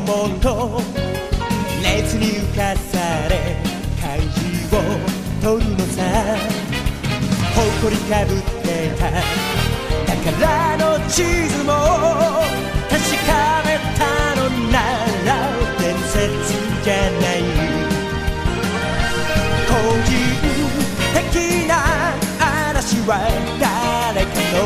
もと熱に浮かされ漢字を取るのさ誇りかぶってた。宝の地図も確かめたのなら伝説じゃない。個人的な嵐は誰かの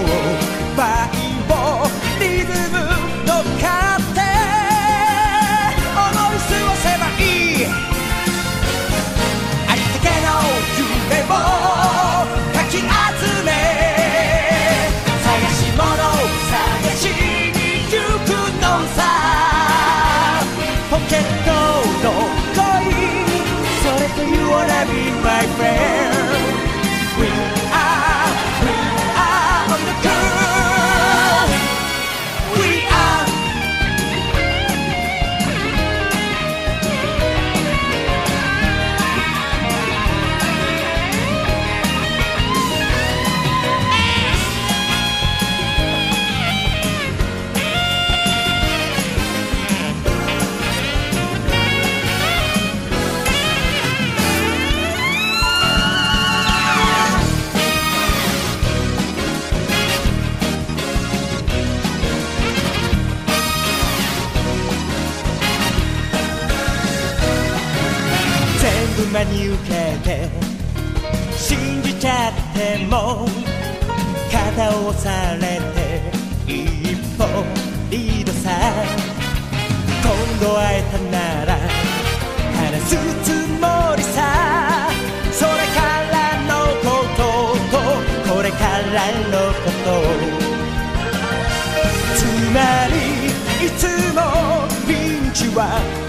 ケットの恋それと You wanna be my friend We 真に受けて信じちゃっても肩を押されて一歩リードさ今度会えたなら話すつもりさ。それからのこととこれからのこと。つまりいつもピンチは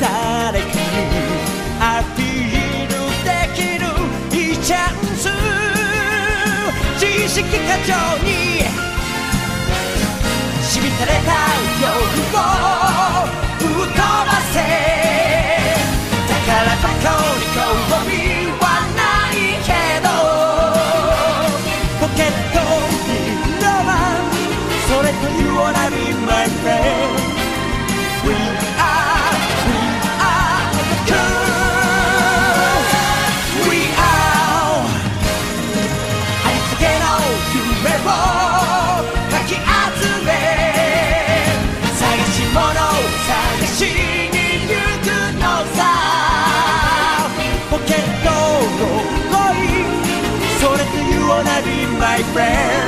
You wanna be my friend We are, we are We are ありったけの夢をかき集め探し物探しに行くのさポケットの恋それと You wanna be my friend